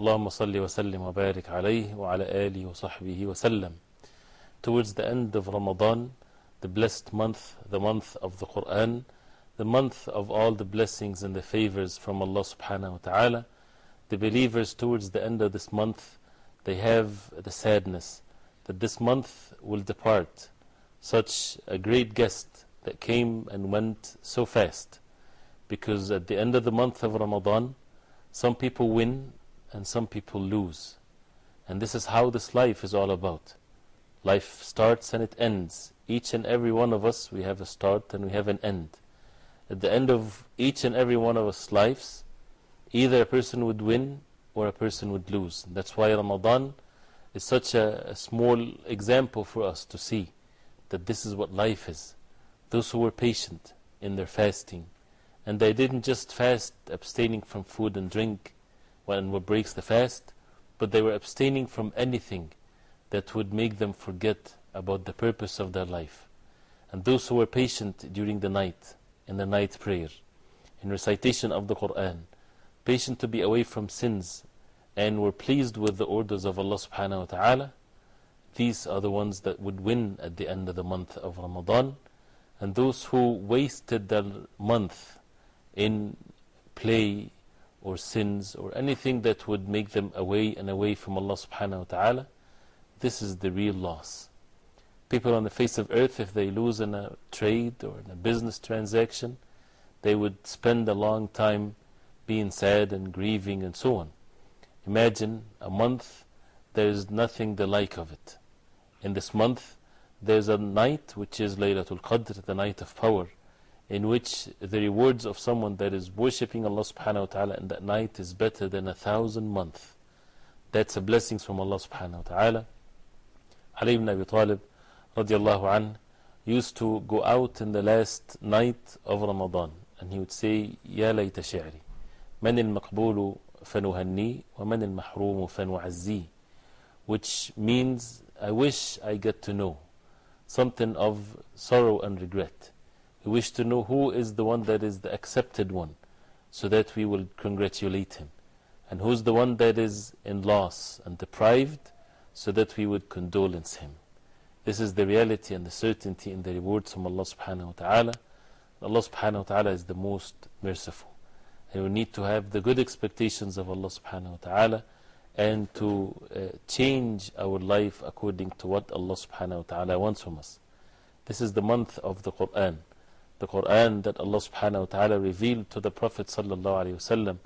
اللهم صل وسلم وبارك عليه وعلى آله وصحبه وسلم Towards the end of Ramadan, the blessed month, the month of the Quran, the month of all the blessings and the favors from Allah subhanahu wa ta'ala, the believers towards the end of this month, they have the sadness that this month will depart. Such a great guest that came and went so fast. Because at the end of the month of Ramadan, some people win and some people lose. And this is how this life is all about. Life starts and it ends. Each and every one of us, we have a start and we have an end. At the end of each and every one of us lives, either a person would win or a person would lose. That's why Ramadan is such a, a small example for us to see that this is what life is. Those who were patient in their fasting, and they didn't just fast abstaining from food and drink when what breaks the fast, but they were abstaining from anything that would make them forget about the purpose of their life. And those who were patient during the night, in the night prayer, in recitation of the Quran, patient to be away from sins, and were pleased with the orders of Allah subhanahu wa ta'ala, these are the ones that would win at the end of the month of Ramadan. And those who wasted their month in play or sins or anything that would make them away and away from Allah subhanahu wa ta'ala, this is the real loss. People on the face of earth, if they lose in a trade or in a business transaction, they would spend a long time being sad and grieving and so on. Imagine a month, there is nothing the like of it. In this month, there's a night which is Laylatul Qadr, the night of power, in which the rewards of someone that is worshipping Allah subhanahu wa ta'ala in that night is better than a thousand months. That's a blessing from Allah subhanahu wa ta'ala. Ali ibn Abi Talib radiallahu an, used to go out in the last night of Ramadan and he would say, Ya layta shi'ri, man al maqboolu fanuhanni wa man fanu'azzi, which means, I wish I get to know something of sorrow and regret. We wish to know who is the one that is the accepted one so that we will congratulate him. And who's the one that is in loss and deprived so that we would condolence him. This is the reality and the certainty in the rewards from Allah subhanahu wa ta'ala. Allah subhanahu wa ta'ala is the most merciful. And we need to have the good expectations of Allah subhanahu wa ta'ala and to uh, change our life according to what Allah subhanahu wa ta'ala wants from us. This is the month of the Quran. The Quran that Allah subhanahu wa ta'ala revealed to the Prophet sallallahu alayhi wasallam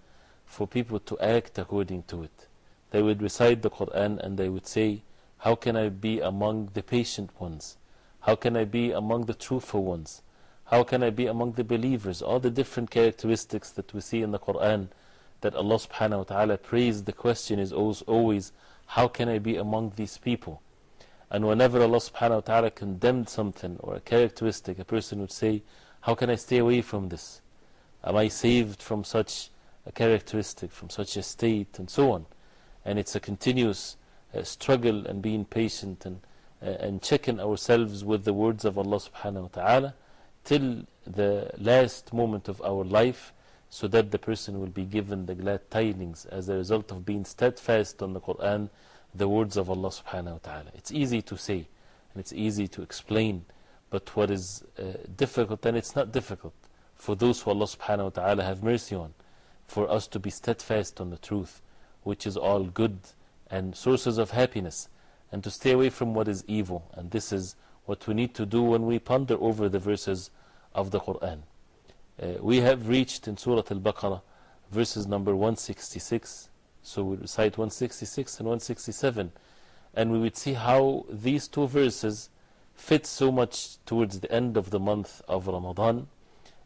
for people to act according to it. They would recite the Quran and they would say, How can I be among the patient ones? How can I be among the truthful ones? How can I be among the believers? All the different characteristics that we see in the Quran that Allah subhanahu wa ta'ala praised, the question is always, how can I be among these people? And whenever Allah subhanahu wa ta'ala condemned something or a characteristic, a person would say, how can I stay away from this? Am I saved from such a characteristic, from such a state, and so on? And it's a continuous uh, struggle and being patient uh, and checking ourselves with the words of Allah subhanahu wa ta'ala till the last moment of our life so that the person will be given the glad tidings as a result of being steadfast on the Quran, the words of Allah subhanahu wa ta'ala. It's easy to say and it's easy to explain, but what is uh, difficult, and it's not difficult for those who Allah subhanahu wa ta'ala have mercy on, for us to be steadfast on the truth, which is all good and sources of happiness. and to stay away from what is evil. And this is what we need to do when we ponder over the verses of the Quran. Uh, we have reached in Surah Al Baqarah verses number 166. So we recite 166 and 167. And we would see how these two verses fit so much towards the end of the month of Ramadan,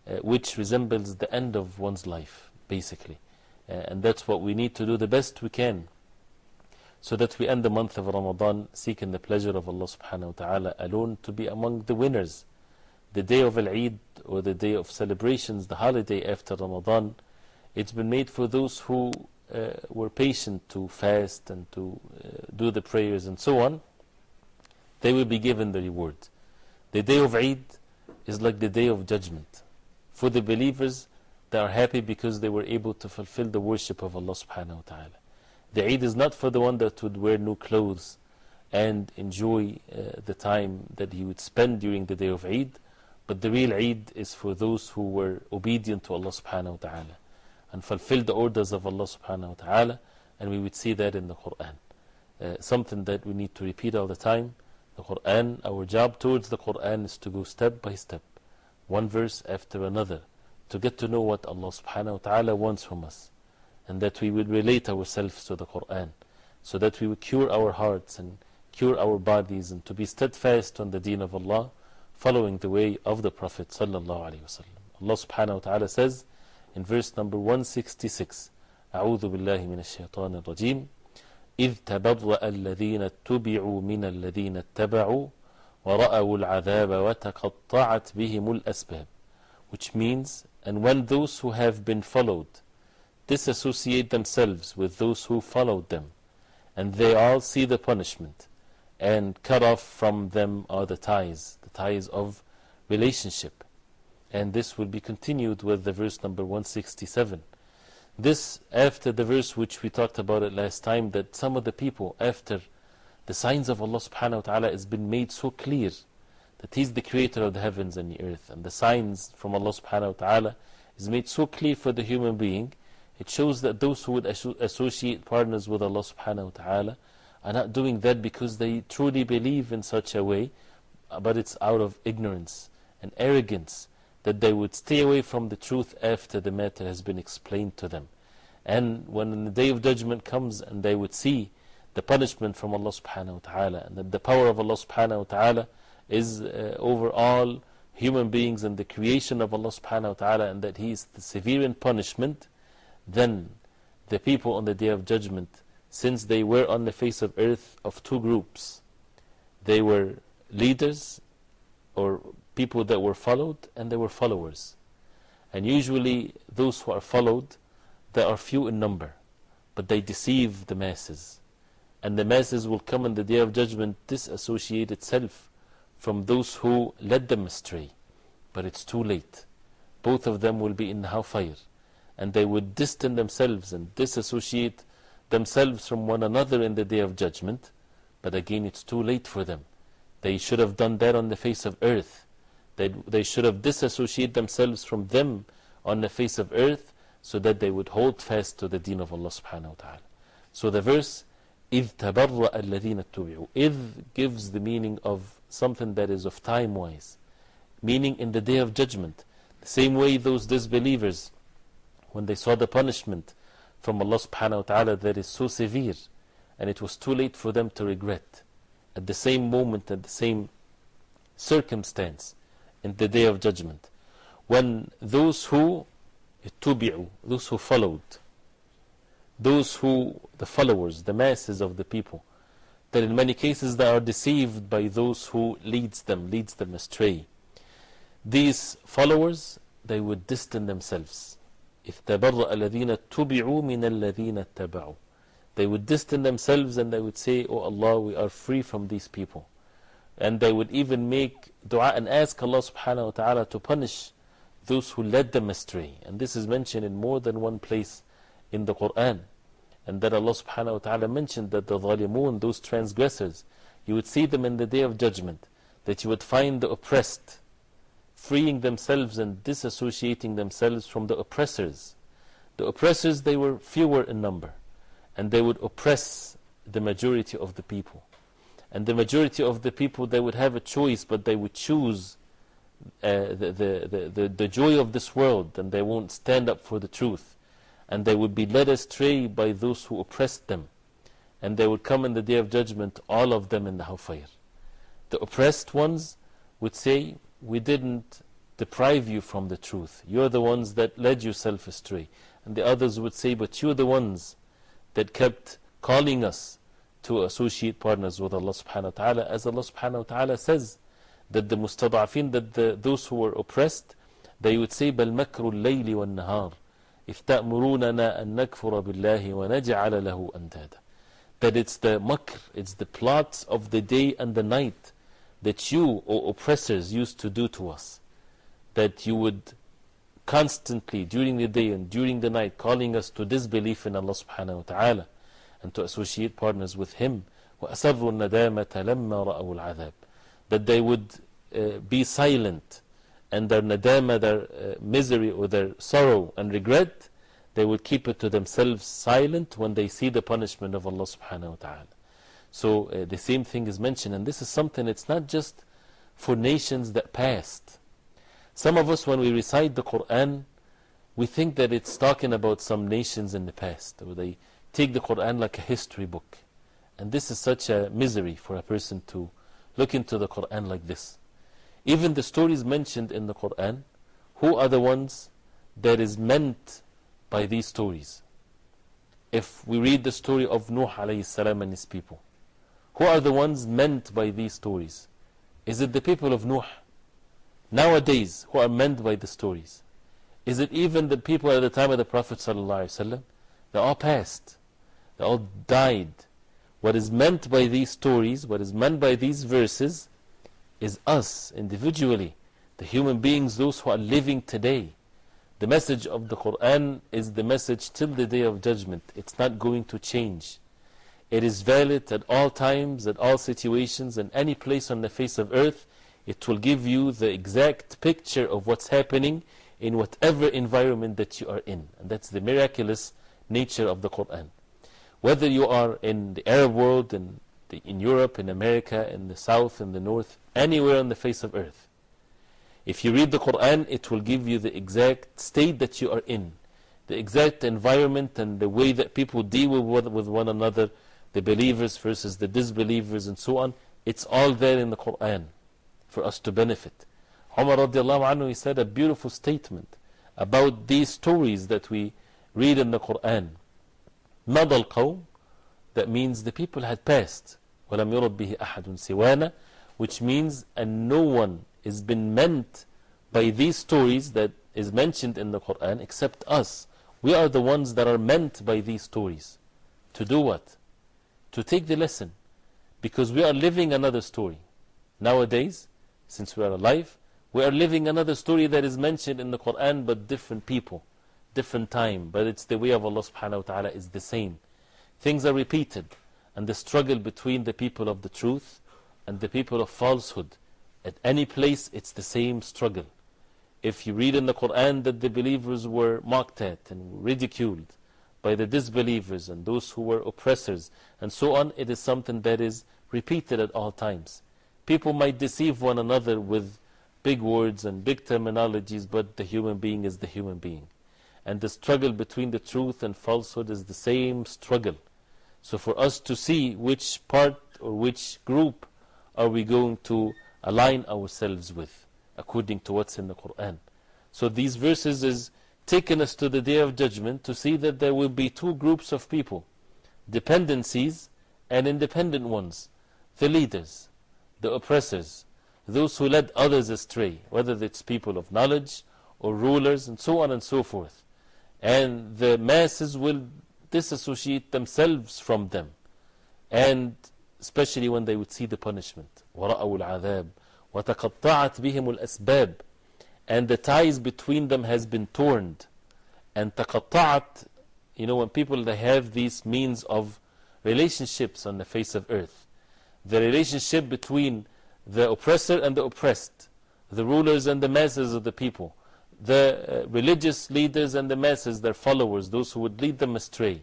uh, which resembles the end of one's life, basically. Uh, and that's what we need to do the best we can so that we end the month of Ramadan seeking the pleasure of Allah subhanahu wa ta'ala alone to be among the winners. The day of Al Eid or the day of celebrations, the holiday after Ramadan, it's been made for those who were patient to fast and to uh, do the prayers and so on. They will be given the reward. The day of Eid is like the day of judgment. For the believers, they are happy because they were able to fulfill the worship of Allah subhanahu wa ta'ala. The Eid is not for the one that would wear new clothes and enjoy uh, the time that he would spend during the day of Eid, but the real Eid is for those who were obedient to Allah subhanahu wa ta'ala and fulfill the orders of Allah subhanahu wa ta'ala, and we would see that in the Quran. Uh, something that we need to repeat all the time. The Quran, our job towards the Quran is to go step by step, one verse after another, to get to know what Allah subhanahu wa ta'ala wants from us and that we would relate ourselves to the Quran so that we would cure our hearts and cure our bodies and to be steadfast on the deen of Allah following the way of the Prophet sallallahu. Allah subhanahu wa ta'ala says in verse number 166 أعوذ بالله من الشيطان الرجيم إذ تبرأ الذين اتبعوا من الذين اتبعوا ورأوا العذاب وتقطعت بهم الأسباب which means and when those who have been followed disassociate themselves with those who followed them, and they all see the punishment, and cut off from them are the ties, the ties of relationship. And this will be continued with the verse number 167. This after the verse which we talked about it last time, that some of the people, after the signs of Allah subhanahu wa ta'ala has been made so clear that He's the creator of the heavens and the earth, and the signs from Allah subhanahu wa ta'ala is made so clear for the human being it shows that those who would associate partners with Allah subhanahu wa ta'ala are not doing that because they truly believe in such a way, but it's out of ignorance and arrogance that they would stay away from the truth after the matter has been explained to them. And when the day of judgment comes and they would see the punishment from Allah subhanahu wa ta'ala and that the power of Allah subhanahu wa ta'ala is uh, over all human beings and the creation of Allah subhanahu wa ta'ala and that He is the severe in punishment, then the people on the day of judgment, since they were on the face of earth of two groups, they were leaders or people that were followed, and they were followers. And usually, those who are followed, they are few in number, but they deceive the masses. And the masses will come on the day of judgment disassociate itself from those who led them astray. But it's too late. Both of them will be in hellfire and they would distance themselves and disassociate themselves from one another in the day of judgment. But again, it's too late for them. They should have done that on the face of earth. They, they should have disassociated themselves from them on the face of earth so that they would hold fast to the deen of Allah subhanahu wa ta'ala. So the verse, إِذْ تَبَرَّأَ الَّذِينَ اتُّبِعُوا إِذْ gives the meaning of something that is of time wise, meaning in the day of judgment. The same way those disbelievers when they saw the punishment from Allah subhanahu wa ta'ala that is so severe and it was too late for them to regret at the same moment at the same circumstance in the day of judgment when those who tubi'u, those who followed those who, the followers, the masses of the people that in many cases they are deceived by those who leads them, leads them astray these followers they would distance themselves إذ تبرأ الذين اتبعوا من الذين اتبعوا They would distance themselves and they would say, Oh Allah, we are free from these people. And they would even make dua and ask Allah subhanahu wa ta'ala to punish those who led them astray. And this is mentioned in more than one place in the Quran. And that Allah subhanahu wa ta'ala mentioned that the zalimun, those transgressors, you would see them in the day of judgment, that you would find the oppressed freeing themselves and disassociating themselves from the oppressors. The oppressors, they were fewer in number, and they would oppress the majority of the people. And the majority of the people, they would have a choice, but they would choose uh, the, the, the, the, the joy of this world and they won't stand up for the truth. And they would be led astray by those who oppressed them. And they would come in the day of judgment, all of them in the hellfire. The oppressed ones would say, We didn't deprive you from the truth. You're the ones that led yourself astray. And the others would say, But you're the ones that kept calling us to associate partners with Allah subhanahu wa ta'ala. As Allah subhanahu wa ta'ala says, that the mustada'afin, that the, those who were oppressed, they would say, بَلْ مَكْرُ اللَّيْلِ وَالنَّهَارِ إِذْ تَأْمُرُونَنَا أَن نَكْفُرَ بِاللَّهِ وَنَجْعَلَ لَهُ أَنْدَادًا That it's the makr, it's the plots of the day and the night that you, O oppressors, used to do to us. That you would constantly, during the day and during the night, calling us to disbelief in Allah subhanahu wa ta'ala and to associate partners with Him. وَأَسَرُّوا النَّدَامَةَ لَمَّا رَأَوُا الْعَذَابِ That they would uh, be silent and their nadama, their uh, misery or their sorrow and regret, they would keep it to themselves silent when they see the punishment of Allah subhanahu wa ta'ala. So uh, the same thing is mentioned, and this is something, it's not just for nations that passed. Some of us, when we recite the Quran, we think that it's talking about some nations in the past, or they take the Quran like a history book. And this is such a misery for a person to look into the Quran like this. Even the stories mentioned in the Quran, who are the ones that is meant by these stories? If we read the story of Nuh alayhi salam and his people, who are the ones meant by these stories? Is it the people of Nuh? Nowadays, who are meant by the stories? Is it even the people at the time of the Prophet ﷺ? They all passed. They all died. What is meant by these stories, what is meant by these verses, is us individually, the human beings, those who are living today. The message of the Quran is the message till the day of judgment. It's not going to change. It is valid at all times, at all situations, and any place on the face of earth. It will give you the exact picture of what's happening in whatever environment that you are in. And that's the miraculous nature of the Quran. Whether you are in the Arab world, in, the, in Europe, in America, in the South, in the North, anywhere on the face of earth. If you read the Quran, it will give you the exact state that you are in, the exact environment and the way that people deal with, with one another, the believers versus the disbelievers, and so on. It's all there in the Quran for us to benefit. Umar radiallahu anhu, he said a beautiful statement about these stories that we read in the Quran. مضى القوم, that means the people had passed. ولم يرد به أحد سوانا which means and no one is been meant by these stories that is mentioned in the Quran except us. We are the ones that are meant by these stories. To do what? To take the lesson. Because we are living another story. Nowadays, since we are alive, we are living another story that is mentioned in the Quran but different people, different time. But it's the way of Allah subhanahu wa ta'ala is the same. Things are repeated. And the struggle between the people of the truth and the people of falsehood. At any place, it's the same struggle. If you read in the Quran that the believers were mocked at and ridiculed by the disbelievers and those who were oppressors and so on, it is something that is repeated at all times. People might deceive one another with big words and big terminologies, but the human being is the human being. And the struggle between the truth and falsehood is the same struggle. So, for us to see which part or which group are we going to align ourselves with according to what's in the Quran. So these verses is taking us to the day of judgment to see that there will be two groups of people dependencies and independent ones, the leaders, the oppressors, those who led others astray, whether it's people of knowledge or rulers and so on and so forth And the masses will disassociate themselves from them. And especially when they would see the punishment. وَرَأَوُا الْعَذَابِ وَتَقَطَّعَتْ بِهِمُ الْأَسْبَابِ And the ties between them has been torn. And تَقَطَّعَتْ You know, when people they have these means of relationships on the face of earth. The relationship between the oppressor and the oppressed. The rulers and the masses of the people. The uh, religious leaders and the masses, their followers, those who would lead them astray.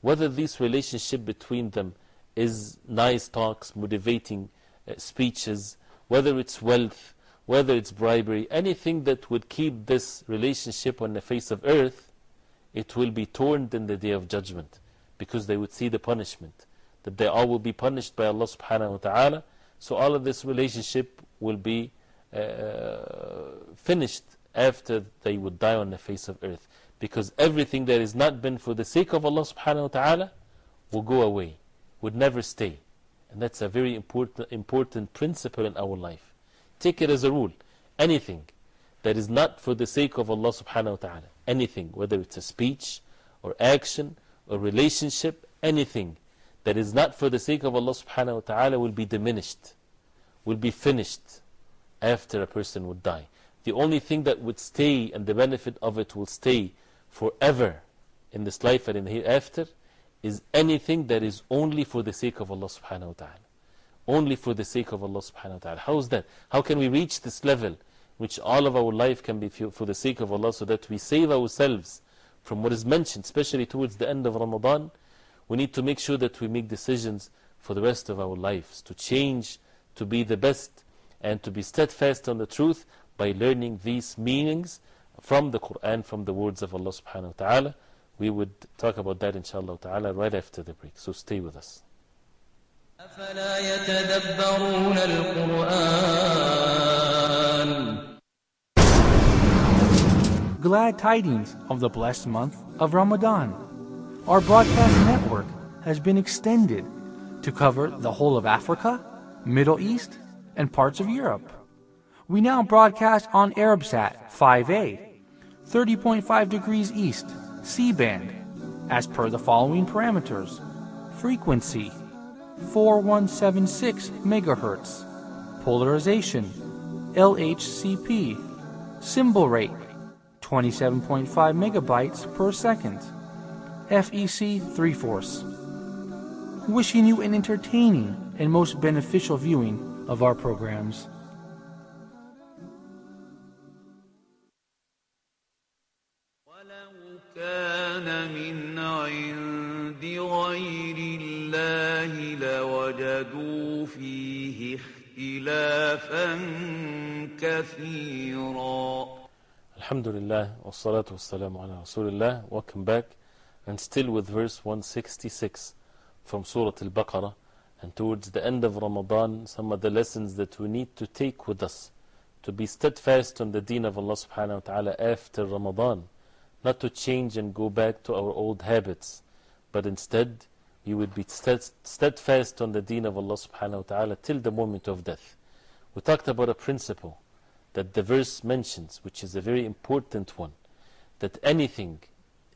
Whether this relationship between them is nice talks, motivating uh, speeches, whether it's wealth, whether it's bribery, anything that would keep this relationship on the face of earth, it will be torn in the day of judgment because they would see the punishment. That they all will be punished by Allah subhanahu wa ta'ala. So all of this relationship will be uh, finished after they would die on the face of earth. Because everything that has not been for the sake of Allah subhanahu wa ta'ala will go away, would never stay. And that's a very important, important principle in our life. Take it as a rule. Anything that is not for the sake of Allah subhanahu wa ta'ala, anything, whether it's a speech or action or relationship, anything that is not for the sake of Allah subhanahu wa ta'ala will be diminished, will be finished after a person would die. The only thing that would stay and the benefit of it will stay forever in this life and in the hereafter is anything that is only for the sake of Allah subhanahu wa ta'ala. Only for the sake of Allah subhanahu wa ta'ala. How is that? How can we reach this level which all of our life can be for the sake of Allah so that we save ourselves from what is mentioned, especially towards the end of Ramadan? We need to make sure that we make decisions for the rest of our lives to change, to be the best, and to be steadfast on the truth by learning these meanings from the Quran, from the words of Allah subhanahu wa ta'ala. We would talk about that inshallah ta'ala right after the break. So stay with us. أفلا يتدبرون القرآن Glad tidings of the blessed month of Ramadan. Our broadcast network has been extended to cover the whole of Africa, Middle East, and parts of Europe. We now broadcast on Arabsat 5A, 30.5 degrees east, C band, as per the following parameters frequency 4176 megahertz, polarization LHCP, symbol rate 27.5 megabytes per second, FEC 3 fourths. Wishing you an entertaining and most beneficial viewing of our programs. كان من عند غير الله لوجدوا فيه اختلافا كثيرا Alhamdulillah, wassalatu wassalamu ala Rasulullah. Welcome back. And still with verse 166 from Surah Al Baqarah. And towards the end of Ramadan, some of the lessons that we need to take with us to be steadfast on the deen of Allah subhanahu wa ta'ala after Ramadan. Not to change and go back to our old habits, but instead we would be steadfast on the deen of Allah subhanahu wa ta'ala till the moment of death. We talked about a principle that the verse mentions, which is a very important one, that anything,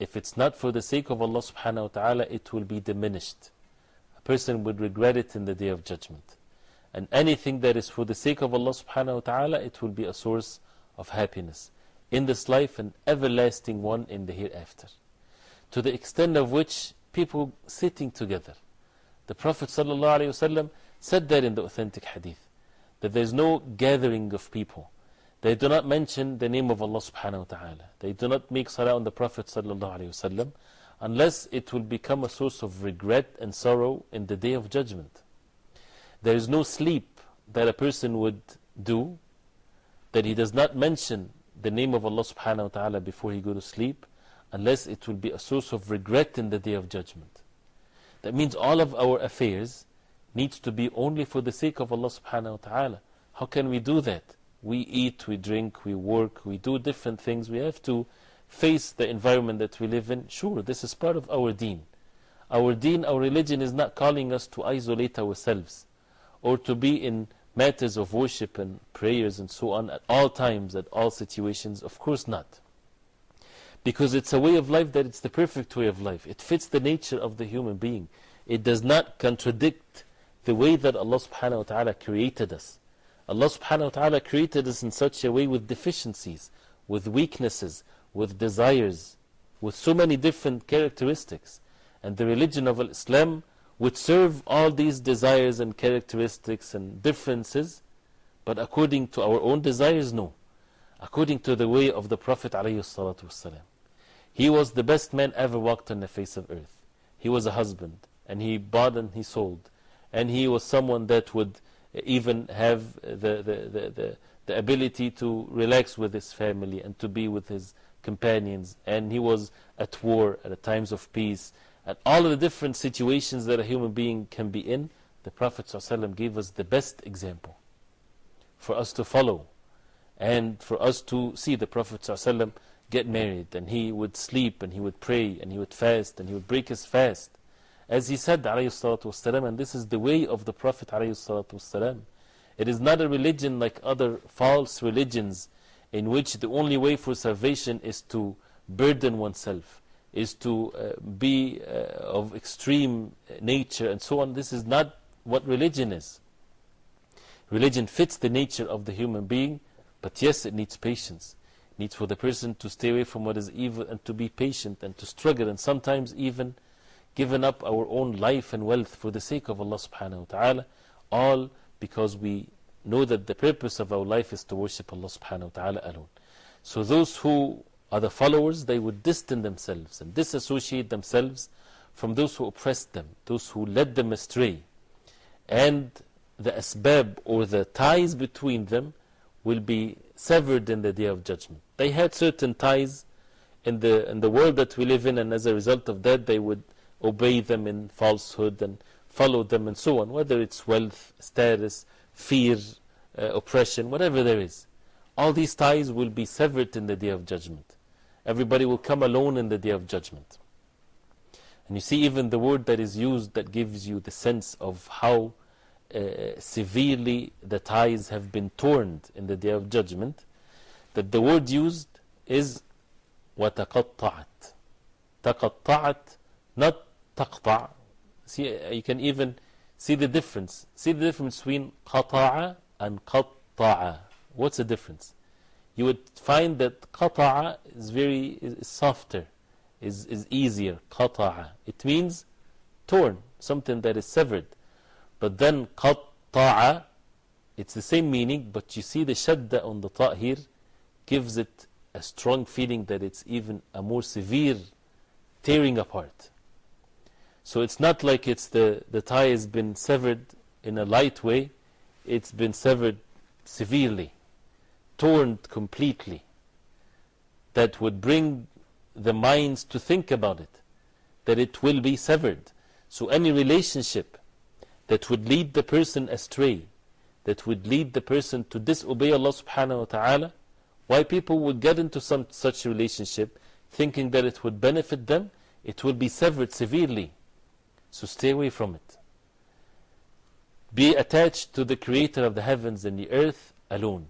if it's not for the sake of Allah subhanahu wa ta'ala, it will be diminished. A person would regret it in the day of judgment. And anything that is for the sake of Allah subhanahu wa ta'ala, it will be a source of happiness in this life and everlasting one in the hereafter. To the extent of which people sitting together. The Prophet ﷺ said that in the authentic hadith, that there is no gathering of people they do not mention the name of Allah subhanahu wa ta'ala. They do not make salah on the Prophet wasallam unless it will become a source of regret and sorrow in the day of judgment. There is no sleep that a person would do that he does not mention the name of Allah subhanahu wa ta'ala before he go to sleep unless it will be a source of regret in the day of judgment. That means all of our affairs needs to be only for the sake of Allah subhanahu wa ta'ala. How can we do that? We eat, we drink, we work, we do different things. We have to face the environment that we live in. Sure, this is part of our deen. Our deen, our religion is not calling us to isolate ourselves or to be in matters of worship and prayers and so on at all times, at all situations. Of course not. Because it's a way of life that it's the perfect way of life. It fits the nature of the human being. It does not contradict the way that Allah subhanahu wa ta'ala created us. Allah subhanahu wa ta'ala created us in such a way with deficiencies, with weaknesses, with desires, with so many different characteristics. And the religion of Islam would serve all these desires and characteristics and differences, but according to our own desires, no. According to the way of the Prophet ﷺ. He was the best man ever walked on the face of earth. He was a husband, and he bought and he sold. and he was someone that would even have the, the, the, the, the ability to relax with his family and to be with his companions. And he was at war, at times of peace, at all of the different situations that a human being can be in. The Prophet ﷺ gave us the best example for us to follow and for us to see the Prophet ﷺ get married and he would sleep and he would pray and he would fast and he would break his fast. As he said, والسلام, and this is the way of the Prophet. والسلام. It is not a religion like other false religions in which the only way for salvation is to burden oneself, is to uh, be uh, of extreme nature and so on. This is not what religion is. Religion fits the nature of the human being, but yes, it needs patience. It needs for the person to stay away from what is evil and to be patient and to struggle and sometimes even given up our own life and wealth for the sake of Allah subhanahu wa ta'ala, all because we know that the purpose of our life is to worship Allah subhanahu wa ta'ala alone. So those who are the followers, they would distance themselves and disassociate themselves from those who oppressed them, those who led them astray. And the asbab or the ties between them will be severed in the day of judgment. They had certain ties in the, in the world that we live in, and as a result of that, they would obey them in falsehood and follow them and so on, whether it's wealth, status, fear, uh, oppression, whatever there is. All these ties will be severed in the day of judgment. Everybody will come alone in the day of judgment. And you see, even the word that is used that gives you the sense of how uh, severely the ties have been torn in the day of judgment, that the word used is وَتَقَطَّعَتْ تَقَطَّعَتْ not تقطع see you can even see the difference see the difference between قطع and قطع what's the difference you would find that قطع is very is softer is, is easier قطع it means torn something that is severed but then قطع it's the same meaning but you see the shadda on the ta here gives it a strong feeling that it's even a more severe tearing apart so it's not like it's the, the tie has been severed in a light way, it's been severed severely, torn completely. That would bring the minds to think about it, that it will be severed. So any relationship that would lead the person astray, that would lead the person to disobey Allah subhanahu wa ta'ala, why people would get into some such relationship thinking that it would benefit them, it will be severed severely. So stay away from it. Be attached to the Creator of the heavens and the earth alone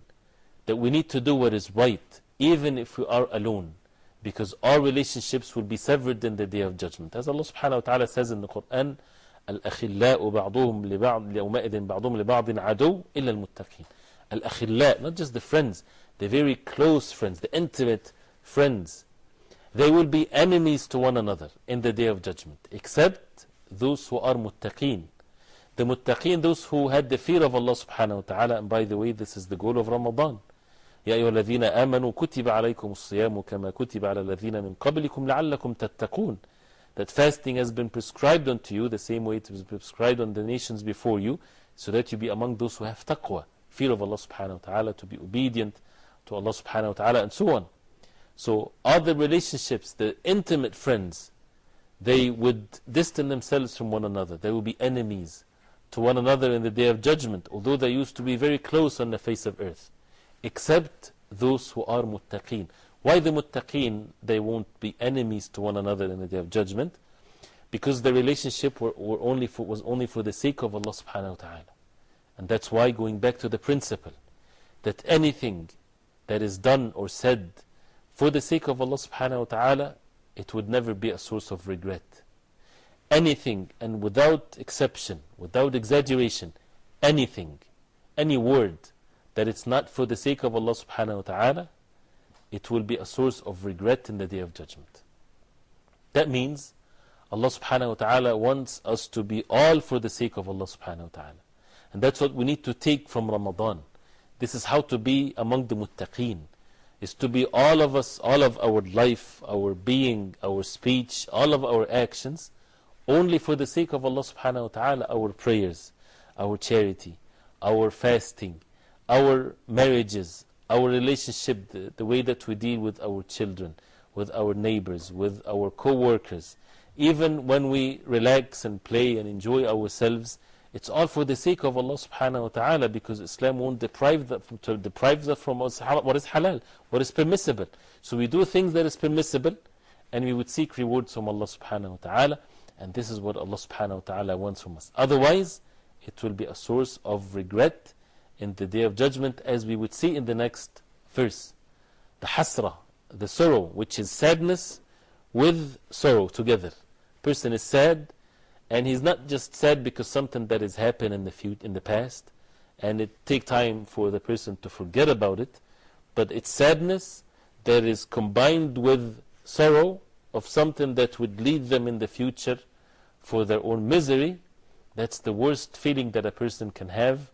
That we need to do what is right, even if we are alone. Because all relationships will be severed in the day of judgment. As Allah subhanahu wa ta'ala says in the Quran, الأخلاء بعضهم لبعض يومئذ بعضهم لبعض عدو إلا المتقين الأخلاء not just the friends the very close friends the intimate friends they will be enemies to one another in the day of judgment except those who are muttaqeen. The muttaqeen, those who had the fear of Allah subhanahu wa ta'ala. And by the way, this is the goal of Ramadan. يا أيها الذين آمنوا كتب عليكم الصيام كما كتب على الذين من قبلكم لعلكم تتقون That fasting has been prescribed unto you the same way it was prescribed on the nations before you so that you be among those who have taqwa, fear of Allah subhanahu wa ta'ala, to be obedient to Allah subhanahu wa ta'ala and so on. So other relationships, the intimate friends, they would distance themselves from one another. They will be enemies to one another in the day of judgment, although they used to be very close on the face of earth, except those who are muttaqeen. Why the muttaqeen, they won't be enemies to one another in the day of judgment? Because the relationship were, were only for, was only for the sake of Allah subhanahu wa ta'ala. And that's why, going back to the principle, that anything that is done or said for the sake of Allah subhanahu wa ta'ala it would never be a source of regret. Anything, and without exception, without exaggeration, anything, any word that it's not for the sake of Allah subhanahu wa ta'ala, it will be a source of regret in the day of judgment. That means Allah subhanahu wa ta'ala wants us to be all for the sake of Allah subhanahu wa ta'ala. And that's what we need to take from Ramadan. This is how to be among the muttaqeen is to be all of us, all of our life, our being, our speech, all of our actions, only for the sake of Allah subhanahu wa ta'ala, our prayers, our charity, our fasting, our marriages, our relationship, the, the way that we deal with our children, with our neighbors, with our co workers. Even when we relax and play and enjoy ourselves, it's all for the sake of Allah subhanahu wa ta'ala because Islam won't deprive that from, deprive that from what is halal, what is permissible. So we do things that is permissible and we would seek rewards from Allah subhanahu wa ta'ala. And this is what Allah subhanahu wa ta'ala wants from us. Otherwise, it will be a source of regret in the day of judgment, as we would see in the next verse. The hasra, the sorrow, which is sadness with sorrow together. Person is sad, and he's not just sad because something that has happened in the, fut in the past, and it take time for the person to forget about it, but it's sadness that is combined with sorrow of something that would lead them in the future for their own misery. That's the worst feeling that a person can have.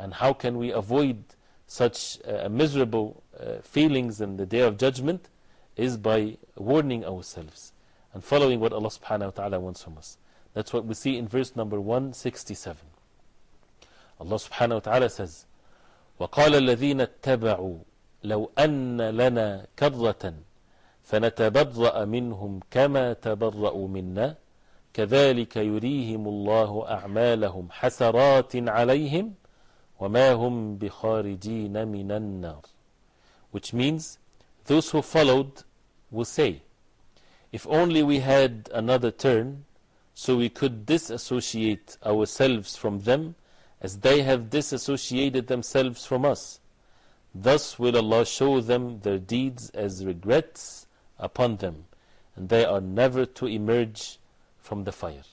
And how can we avoid such uh, miserable uh, feelings in the day of judgment? Is by warning ourselves and following what Allah subhanahu wa ta'ala wants from us. That's what we see in verse number 167. Allah subhanahu wa ta'ala says, وقال الذين اتبعوا لو أن لنا كرة فنتبرأ منهم كما تبرأوا منا كذلك يريهم الله أعمالهم حسرات عليهم وما هم بخارجين من النار which means those who followed will say if only we had another turn so we could disassociate ourselves from them as they have disassociated themselves from us thus will Allah show them their deeds as regrets upon them and they are never to emerge from the fire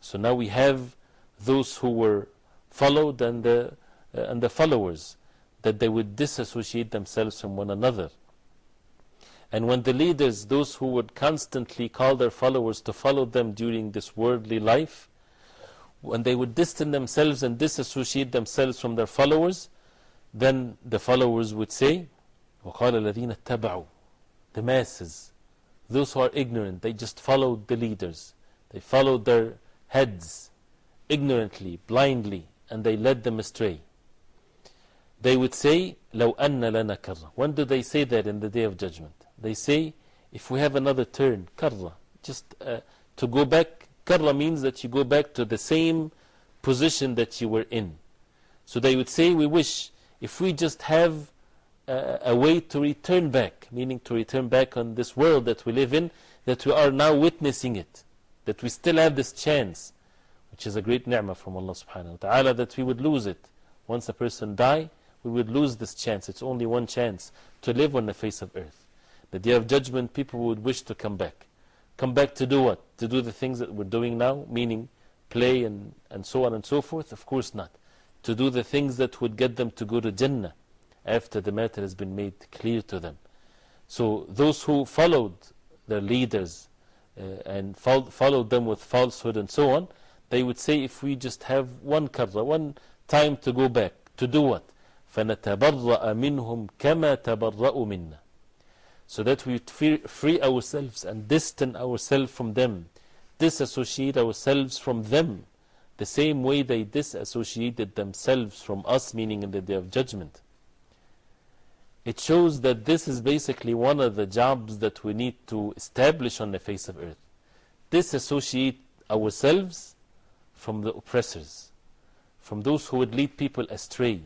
so now we have those who were followed and the uh, and the followers that they would disassociate themselves from one another. And when the leaders, those who would constantly call their followers to follow them during this worldly life, when they would distance themselves and disassociate themselves from their followers, then the followers would say, وَقَالَ الَّذِينَ اتَّبَعُوا The masses, those who are ignorant, they just followed the leaders. They followed their heads ignorantly, blindly, and they led them astray they would say, لو أن لنا كرة. When do they say that in the day of judgment? They say, if we have another turn, كرة. Just uh, to go back, كرة means that you go back to the same position that you were in. So they would say, we wish if we just have uh, a way to return back, meaning to return back on this world that we live in, that we are now witnessing it, that we still have this chance, which is a great ni'mah from Allah subhanahu wa ta'ala, that we would lose it. Once a person die, we would lose this chance. It's only one chance to live on the face of earth. The day of judgment, people would wish to come back. Come back to do what? To do the things that we're doing now, meaning play and, and so on and so forth? Of course not. To do the things that would get them to go to Jannah after the matter has been made clear to them. So, those who followed their leaders uh, and fol followed them with falsehood and so on, they would say, if we just have one karra, one time to go back, to do what? فنتبرأ منهم كما تبرأوا منا so that we free ourselves and distance ourselves from them disassociate ourselves from them the same way they disassociated themselves from us meaning in the day of judgment it shows that this is basically one of the jobs that we need to establish on the face of earth disassociate ourselves from the oppressors from those who would lead people astray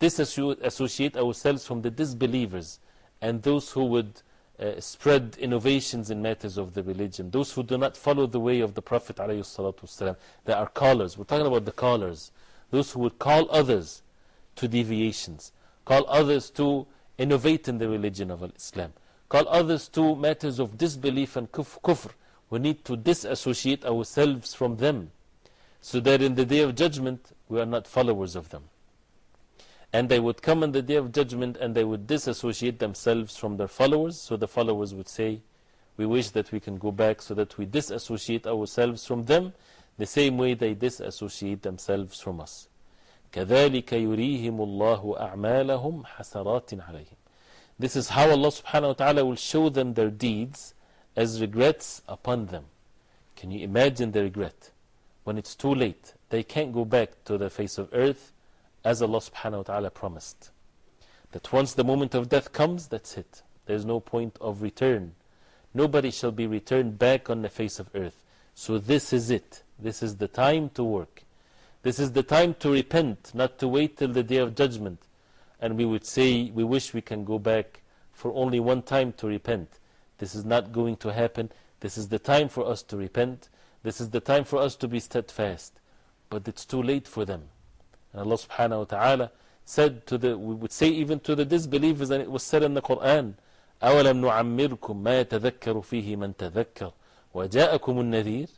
disassociate ourselves from the disbelievers and those who would uh, spread innovations in matters of the religion, those who do not follow the way of the Prophet. ﷺ. They are callers. We're talking about the callers, those who would call others to deviations, call others to innovate in the religion of Islam, call others to matters of disbelief and kufr. We need to disassociate ourselves from them so that in the day of judgment we are not followers of them And they would come on the day of judgment and they would disassociate themselves from their followers. So the followers would say, We wish that we can go back so that we disassociate ourselves from them the same way they disassociate themselves from us. كذلك يريهم الله أعمالهم حسرات عليهم This is how Allah subhanahu wa ta'ala will show them their deeds as regrets upon them. Can you imagine the regret? When it's too late, they can't go back to the face of earth as Allah subhanahu wa ta'ala promised. That once the moment of death comes, that's it. There's no point of return. Nobody shall be returned back on the face of earth. So this is it. This is the time to work. This is the time to repent, not to wait till the day of judgment. And we would say, we wish we can go back for only one time to repent. This is not going to happen. This is the time for us to repent. This is the time for us to be steadfast. But it's too late for them. And Allah subhanahu wa ta'ala said to the, we would say even to the disbelievers, and it was said in the Quran, أَوَلَمْ نُعَمِّرْكُمْ مَا يَتَذَكَّرُ فِيهِ مَنْ تَذَكَّرُ وَجَاءَكُمُ النَّذِيرُ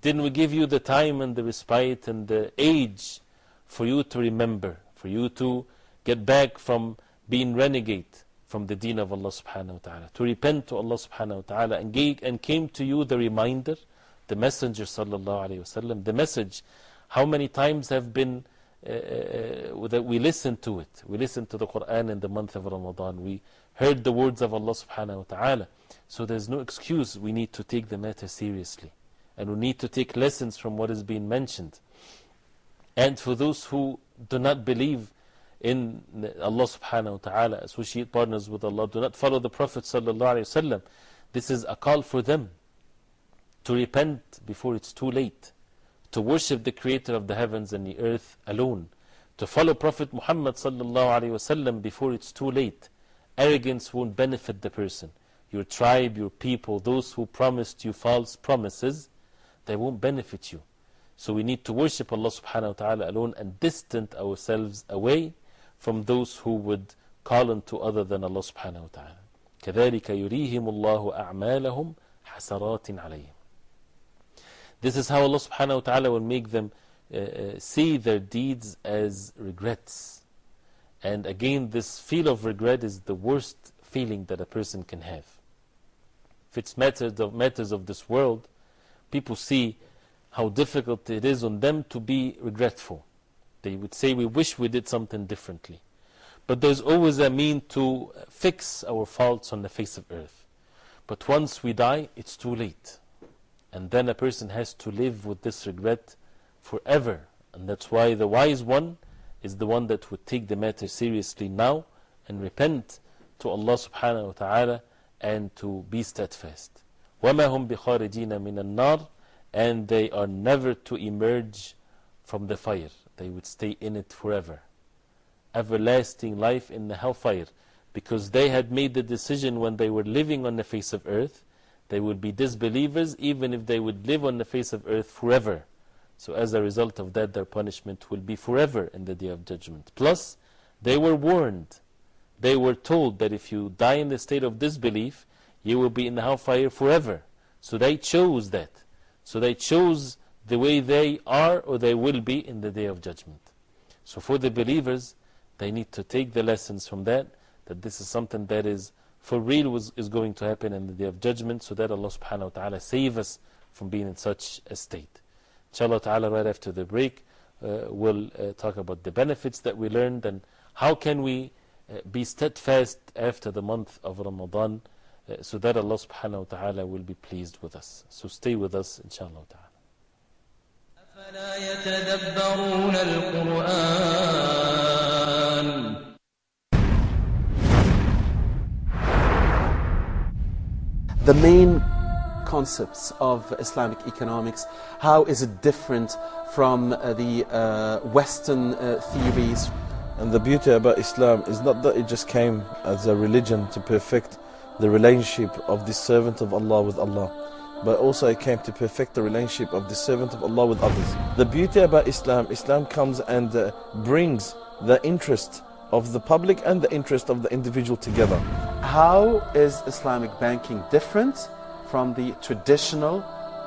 Didn't we give you the time and the respite and the age for you to remember, for you to get back from being renegade from the deen of Allah subhanahu wa ta'ala, to repent to Allah subhanahu wa ta'ala, and, gave, and came to you the reminder, the messenger sallallahu alayhi wa sallam, the message. How many times have been uh, uh, uh, uh, that we listen to it. We listen to the Quran in the month of Ramadan. We heard the words of Allah subhanahu wa ta'ala. So there's no excuse. We need to take the matter seriously. And we need to take lessons from what is being mentioned. And for those who do not believe in Allah subhanahu wa ta'ala, associate partners with Allah, do not follow the Prophet sallallahu alayhi wa sallam, this is a call for them to repent before it's too late to worship the creator of the heavens and the earth alone, to follow Prophet Muhammad sallallahu before it's too late. Arrogance won't benefit the person. Your tribe, your people, those who promised you false promises, they won't benefit you. So we need to worship Allah subhanahu wa ta'ala alone and distance ourselves away from those who would call unto other than Allah subhanahu wa ta'ala. كذلك يريهم الله أعمالهم حسرات عليهم this is how Allah subhanahu wa ta'ala will make them uh, uh, see their deeds as regrets. And again, this feel of regret is the worst feeling that a person can have. If it's matters of, matters of this world, people see how difficult it is on them to be regretful. They would say, We wish we did something differently. But there's always a mean to fix our faults on the face of earth. But once we die, it's too late. And then a person has to live with this regret forever. And that's why the wise one is the one that would take the matter seriously now and repent to Allah subhanahu wa ta'ala and to be steadfast. وَمَا هُمْ بِخَارِجِينَ مِنَ النَّارِ And they are never to emerge from the fire. They would stay in it forever. Everlasting life in the hellfire. Because they had made the decision when they were living on the face of earth they would be disbelievers even if they would live on the face of earth forever. So, as a result of that, their punishment will be forever in the day of judgment. Plus, they were warned. They were told that if you die in the state of disbelief, you will be in the hellfire forever. So, they chose that. So, they chose the way they are or they will be in the day of judgment. So, for the believers, they need to take the lessons from that, that this is something that is for real was, is going to happen in the day of judgment so that Allah subhanahu wa ta'ala save us from being in such a state. Inshallah ta'ala, right after the break, uh, we'll uh, talk about the benefits that we learned and how can we uh, be steadfast after the month of Ramadan uh, so that Allah subhanahu wa ta'ala will be pleased with us. So stay with us, inshallah ta'ala. أفلا يتدبرون القرآن the main concepts of Islamic economics, how is it different from uh, the uh, Western uh, theories? And the beauty about Islam is not that it just came as a religion to perfect the relationship of the servant of Allah with Allah, but also it came to perfect the relationship of the servant of Allah with others. The beauty about Islam, Islam comes and uh, brings the interest of the public and the interest of the individual together. How is Islamic banking different from the traditional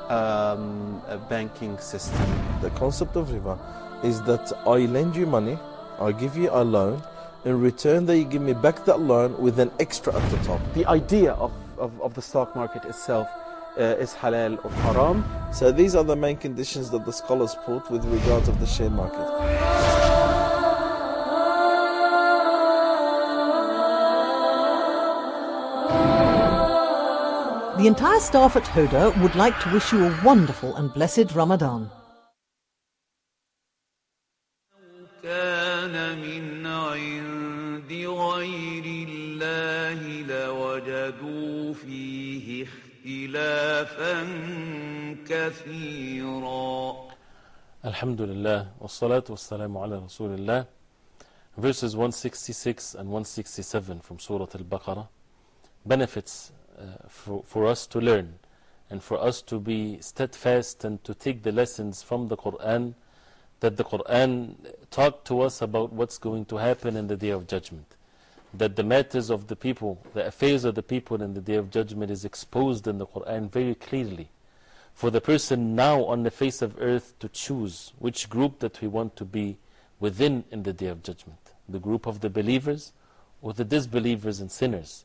um, uh, banking system? The concept of riba is that I lend you money, I give you a loan, in return that you give me back that loan with an extra at the top. The idea of, of, of the stock market itself uh, is halal or haram. So these are the main conditions that the scholars put with regard of the share market. The entire staff at Huda would like to wish you a wonderful and blessed Ramadan. كان من عند غير الله لوجدوا فيه اختلافا كثيرا. الحمد لله والصلاة والسلام على رسول الله Verses 166 and 167 from Surah Al-Baqarah. Benefits uh, for, for us to learn and for us to be steadfast and to take the lessons from the Quran that the Quran talked to us about what's going to happen in the Day of Judgment. That the matters of the people, the affairs of the people in the Day of Judgment is exposed in the Quran very clearly. For the person now on the face of earth to choose which group that we want to be within in the Day of Judgment. The group of the believers or the disbelievers and sinners.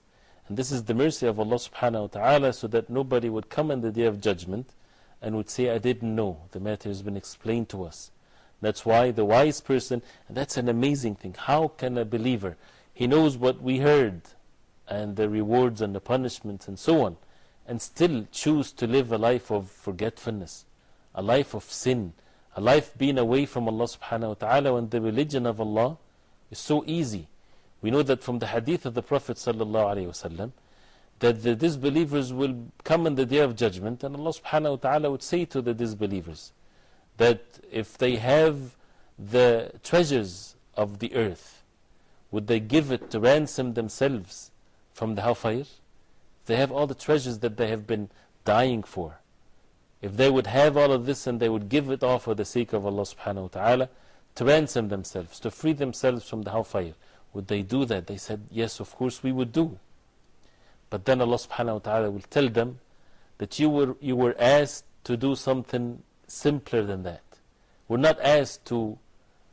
And this is the mercy of Allah subhanahu wa ta'ala so that nobody would come in the Day of Judgment and would say, I didn't know. The matter has been explained to us. That's why the wise person, and that's an amazing thing. How can a believer, he knows what we heard, and the rewards and the punishments and so on, and still choose to live a life of forgetfulness, a life of sin, a life being away from Allah subhanahu wa ta'ala when the religion of Allah is so easy. We know that from the hadith of the Prophet wasallam that the disbelievers will come in the day of judgment, and Allah subhanahu wa ta'ala would say to the disbelievers, that if they have the treasures of the earth, would they give it to ransom themselves from the hellfire? They have all the treasures that they have been dying for. If they would have all of this and they would give it all for the sake of Allah subhanahu wa ta'ala, to ransom themselves, to free themselves from the hellfire, would they do that? They said, Yes, of course we would do. But then Allah subhanahu wa ta'ala will tell them that you were, you were asked to do something simpler than that. We're not asked to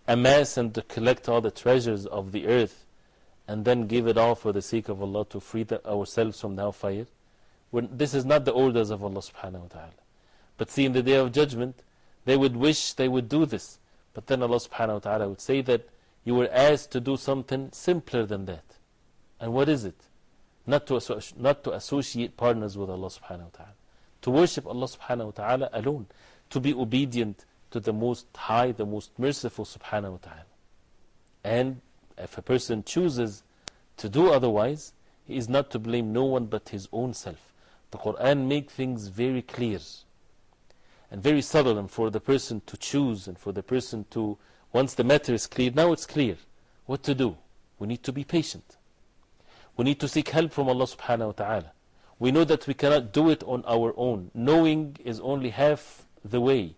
amass and to collect all the treasures of the earth and then give it all for the sake of Allah to free the, ourselves from the hellfire. When, this is not the orders of Allah subhanahu wa ta'ala. But see, in the day of judgment, they would wish they would do this. But then Allah subhanahu wa ta'ala would say that you were asked to do something simpler than that. And what is it? Not to, not to associate partners with Allah subhanahu wa ta'ala. To worship Allah subhanahu wa ta'ala alone to be obedient to the Most High, the Most Merciful Subhanahu wa Ta'ala. And if a person chooses to do otherwise, he is not to blame no one but his own self. The Quran makes things very clear and very subtle, and for the person to choose and for the person to, once the matter is clear, now it's clear what to do. We need to be patient. We need to seek help from Allah subhanahu wa ta'ala. We know that we cannot do it on our own. Knowing is only half the way.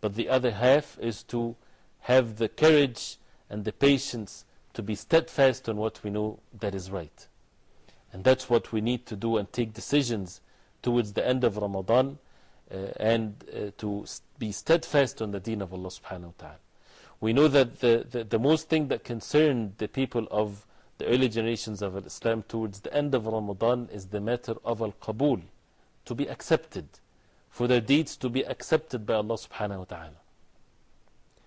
But the other half is to have the courage and the patience to be steadfast on what we know that is right. And that's what we need to do and take decisions towards the end of Ramadan uh, and uh, to be steadfast on the deen of Allah subhanahu wa ta'ala. We know that the, the, the most thing that concerned the people of the early generations of Islam towards the end of Ramadan is the matter of Al Qabul, to be accepted for their deeds to be accepted by Allah subhanahu wa ta'ala.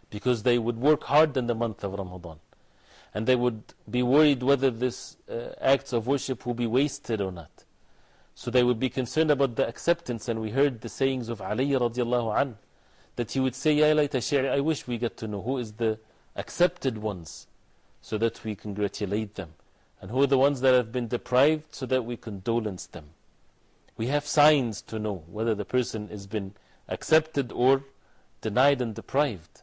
Because they would work hard in the month of Ramadan. And they would be worried whether this uh, acts of worship will be wasted or not. So they would be concerned about the acceptance. And we heard the sayings of Ali radiallahu an that he would say, Ya layta shi'ri, I wish we get to know who is the accepted ones so that we congratulate them. And who are the ones that have been deprived so that we condolence them. We have signs to know whether the person has been accepted or denied and deprived.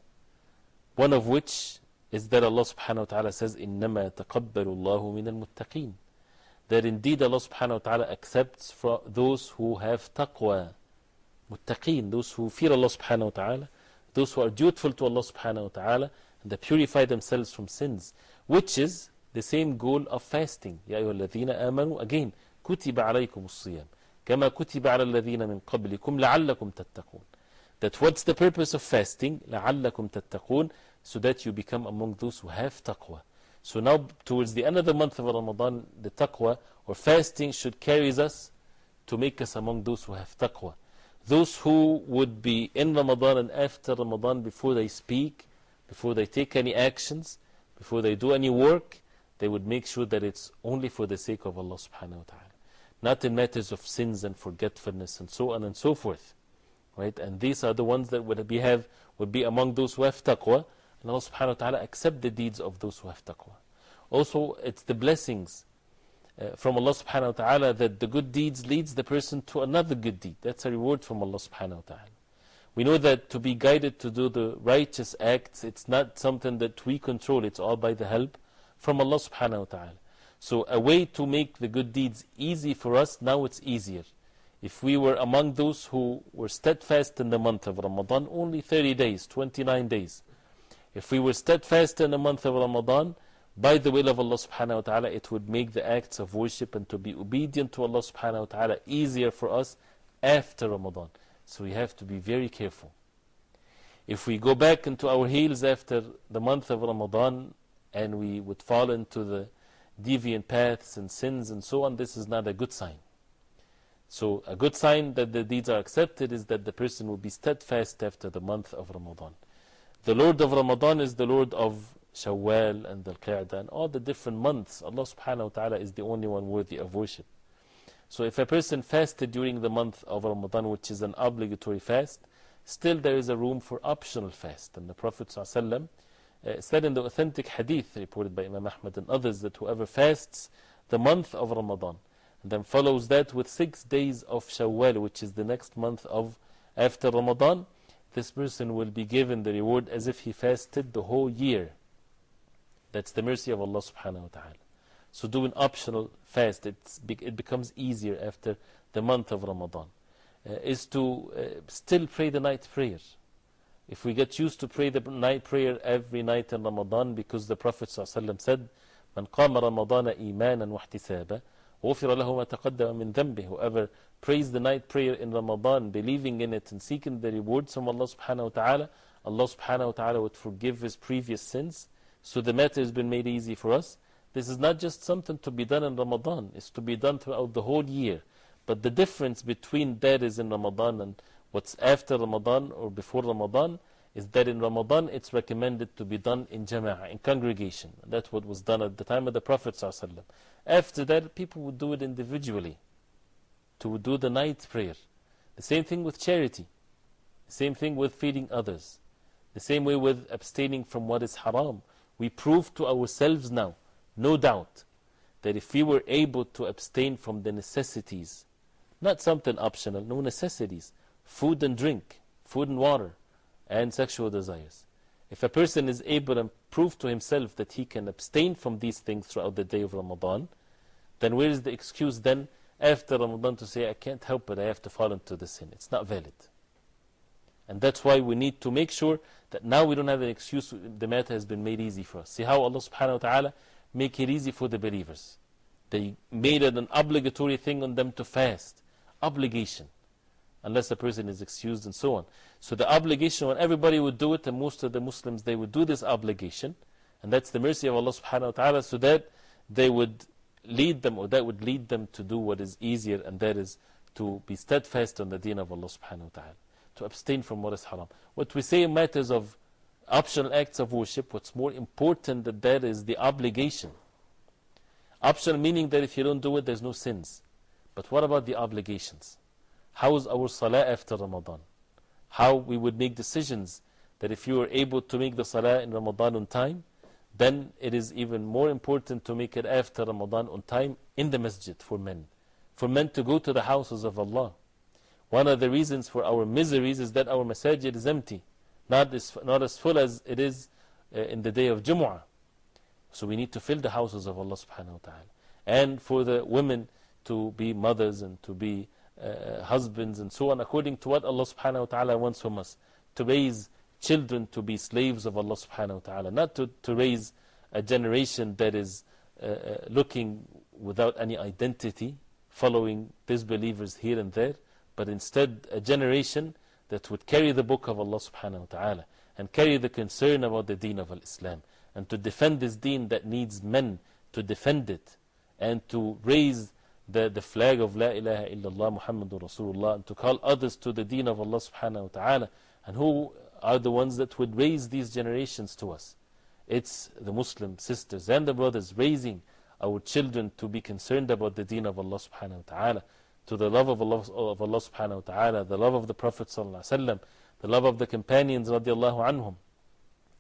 One of which is that Allah subhanahu wa ta'ala says, إِنَّمَا يَتَقَبَّلُ اللَّهُ مِنَ الْمُتَّقِينَ That indeed Allah subhanahu wa ta'ala accepts for those who have taqwa, muttaqeen, those who fear Allah subhanahu wa ta'ala, those who are dutiful to Allah subhanahu wa ta'ala, and they purify themselves from sins, which is the same goal of fasting. يَا أَيُّهَا الَّذِينَ آمَنُوا Again, كُتِبَ عَلَيْكُمُ الصِّيَامِ كما كتب على الذين من قبلكم لعلكم تتقون that what's the purpose of fasting لعلكم تتقون so that you become among those who have taqwa so now towards the end of the month of Ramadan the taqwa or fasting should carry us to make us among those who have taqwa those who would be in Ramadan and after Ramadan before they speak before they take any actions before they do any work they would make sure that it's only for the sake of Allah subhanahu wa ta'ala not in matters of sins and forgetfulness and so on and so forth. Right? And these are the ones that would be, have, would be among those who have taqwa. And Allah subhanahu wa ta'ala accept the deeds of those who have taqwa. Also, it's the blessings Uh, from Allah subhanahu wa ta'ala that the good deeds leads the person to another good deed. That's a reward from Allah subhanahu wa ta'ala. We know that to be guided to do the righteous acts, it's not something that we control, it's all by the help from Allah subhanahu wa ta'ala. So, a way to make the good deeds easy for us, now it's easier. If we were among those who were steadfast in the month of Ramadan, only 30 days, 29 days. If we were steadfast in the month of Ramadan, by the will of Allah subhanahu wa ta'ala, it would make the acts of worship and to be obedient to Allah subhanahu wa ta'ala easier for us after Ramadan. So we have to be very careful. If we go back into our heels after the month of Ramadan and we would fall into the deviant paths and sins and so on, this is not a good sign. So, a good sign that the deeds are accepted is that the person will be steadfast after the month of Ramadan. The Lord of Ramadan is the Lord of Shawwal and Al Qa'dah and all the different months. Allah subhanahu wa ta'ala is the only one worthy of worship. So, if a person fasted during the month of Ramadan, which is an obligatory fast, still there is a room for optional fast. And the Prophet ﷺ, uh, said in the authentic hadith reported by Imam Ahmad and others that whoever fasts the month of Ramadan and then follows that with six days of Shawwal, which is the next month of after Ramadan, this person will be given the reward as if he fasted the whole year. That's the mercy of Allah subhanahu wa ta'ala. So, do an optional fast, it's, it becomes easier after the month of Ramadan. Uh, is to uh, still pray the night prayer. If we get used to pray the night prayer every night in Ramadan, because the Prophet ﷺ said, من قام رمضان إيمانا واحتسابا غفر له ما تقدم من ذنبه Whoever prays the night prayer in Ramadan, believing in it and seeking the rewards from Allah subhanahu wa ta'ala, Allah subhanahu wa ta'ala would forgive his previous sins. so the matter has been made easy for us. This is not just something to be done in Ramadan, it's to be done throughout the whole year. But the difference between that is in Ramadan and what's after Ramadan or before Ramadan is that in Ramadan it's recommended to be done in jama'ah, in congregation. That's what was done at the time of the Prophet. After that, people would do it individually to do the night prayer. The same thing with charity, the same thing with feeding others, the same way with abstaining from what is haram. We prove to ourselves now, no doubt, that if we were able to abstain from the necessities, not something optional, no necessities, food and drink, food and water, and sexual desires. If a person is able to prove to himself that he can abstain from these things throughout the day of Ramadan, then where is the excuse then after Ramadan to say, I can't help it, I have to fall into the sin? It's not valid. And that's why we need to make sure that now we don't have an excuse, the matter has been made easy for us. See how Allah subhanahu wa ta'ala make it easy for the believers. They made it an obligatory thing on them to fast. Obligation. Unless a person is excused and so on. So the obligation, when everybody would do it, and most of the Muslims, they would do this obligation. And that's the mercy of Allah subhanahu wa ta'ala, so that they would lead them, or that would lead them to do what is easier, and that is to be steadfast on the deen of Allah subhanahu wa ta'ala. To abstain from what is haram. What we say in matters of optional acts of worship, what's more important than that is the obligation. Optional meaning that if you don't do it, there's no sins. But what about the obligations? How is our salah after Ramadan? How we would make decisions that if you are able to make the salah in Ramadan on time, then it is even more important to make it after Ramadan on time in the masjid for men. For men to go to the houses of Allah. One of the reasons for our miseries is that our masajid is empty, not as, not as full as it is uh, in the day of Jumu'ah. So we need to fill the houses of Allah subhanahu wa ta'ala. And for the women to be mothers and to be uh, husbands and so on, according to what Allah subhanahu wa ta'ala wants from us. To raise children to be slaves of Allah subhanahu wa ta'ala, not to, to raise a generation that is uh, looking without any identity, following disbelievers here and there, but instead a generation that would carry the book of Allah subhanahu wa ta'ala and carry the concern about the deen of Islam and to defend this deen that needs men to defend it and to raise the, the flag of La ilaha illallah Muhammadur Rasulullah and to call others to the deen of Allah subhanahu wa ta'ala and who are the ones that would raise these generations to us. It's the Muslim sisters and the brothers raising our children to be concerned about the deen of Allah subhanahu wa ta'ala, to the love of Allah, of Allah subhanahu wa ta'ala, the love of the Prophet sallallahu alaihi wasallam, the love of the companions radiallahu anhum.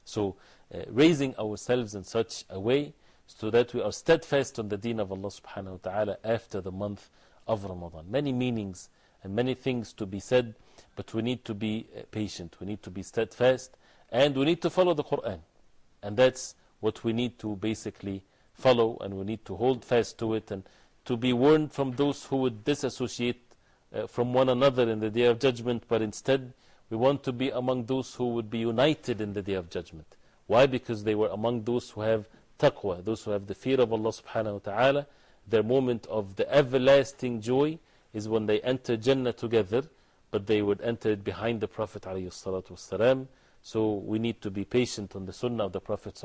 So, uh, raising ourselves in such a way so that we are steadfast on the deen of Allah subhanahu wa ta'ala after the month of Ramadan. Many meanings and many things to be said, but we need to be uh, patient, we need to be steadfast, and we need to follow the Quran. And that's what we need to basically follow, and we need to hold fast to it, and to be warned from those who would disassociate uh, from one another in the day of judgment, but instead we want to be among those who would be united in the day of judgment. Why? Because they were among those who have taqwa, those who have the fear of Allah subhanahu wa ta'ala. Their moment of the everlasting joy is when they enter Jannah together, but they would enter it behind the Prophet. So we need to be patient on the sunnah of the Prophet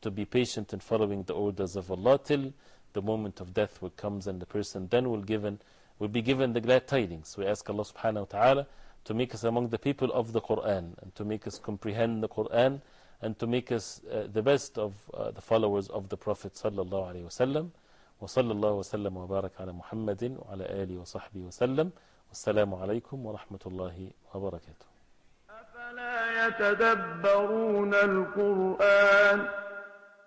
to be patient in following the orders of Allah till the moment of death will comes and the person then will given will be given the glad tidings. We ask Allah subhanahu wa ta'ala to make us among the people of the Quran and to make us comprehend the Quran and to make us uh, the best of uh, the followers of the Prophet sallallahu alaihi wasallam. وصلى الله وسلم وبارك على محمد وعلى آله وصحبه وسلم والسلام عليكم ورحمة الله وبركاته أفلا يتدبرون القرآن